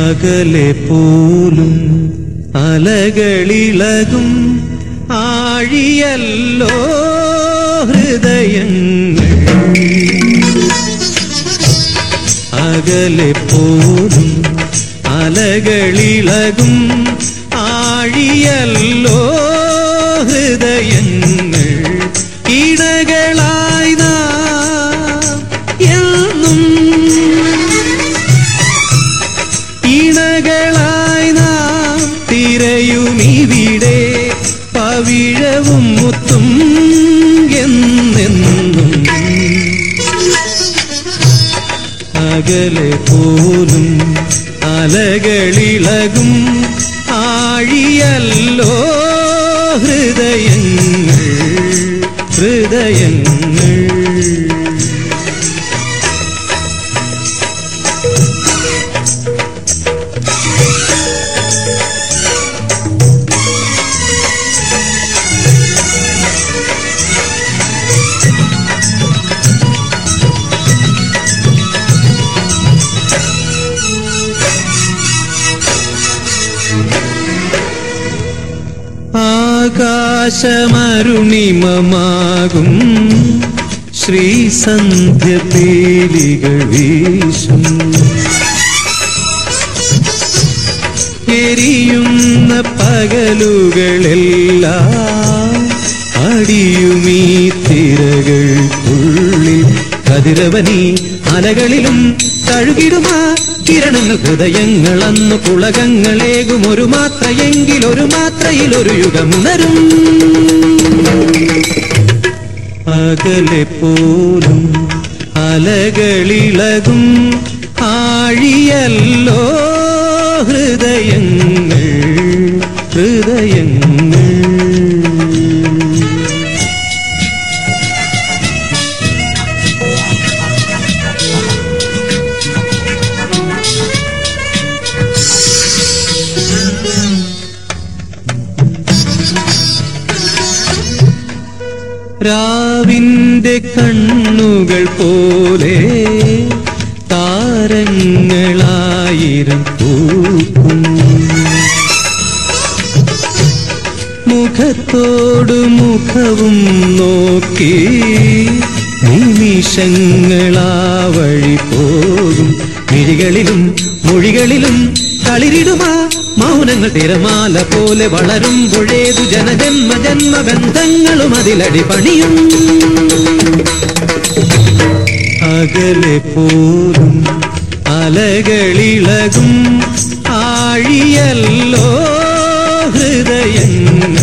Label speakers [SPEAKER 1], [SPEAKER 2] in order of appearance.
[SPEAKER 1] അകലെ പോലും അലകളിളകും ആഴിയല്ലോ ഹൃദയങ്ങൾ. അകലെ പോലും അലകളിളകും മുത്തും എന്നെന്നും അകലെ പോലും അലകളിളകും ആഴിയല്ലോ ഹൃദയങ്ങൾ ഹൃദയങ്ങൾ ആകാശമരുണിമമാകും. ശ്രീസന്ധ്യ തേലികൾ വീശും. എരിയുന്ന പകലുകളെല്ലാം അടിയുമീ തിരകൾ ഉള്ളിൽ. കതിരവനി അലകളിലും കഴുകിടുമാ കിരണങ്ങൾ. ഹൃദയങ്ങൾ അന്ന് പുളകങ്ങളേകും. ഒരു മാത്രയെങ്കിൽ ഒരു മാത്രയിൽ ഒരു യുഗം ഉണരും അകലെ പോലും അലകളിളകും ആഴിയല്ലോ ഹൃദയങ്ങൾ ഹൃദയങ്ങൾ രാവിന്റെ കണ്ണുകൾ പോലെ താരങ്ങളായിരം പൂക്കും. മുഖത്തോട് മുഖവും നോക്കി നിമിഷങ്ങളാ വഴി പോകും. മിഴികളിലും മൊഴികളിലും കളിരിടുമാ. മൗനങ്ങൾ തിരമാല പോലെ വളരുമ്പോഴേതു ജനജന്മ ജന്മ ബന്ധങ്ങളും അതിലടി പണിയും. അകലെ പോലും അലകളിളകും ആഴിയല്ലോ ഹൃദയങ്ങൾ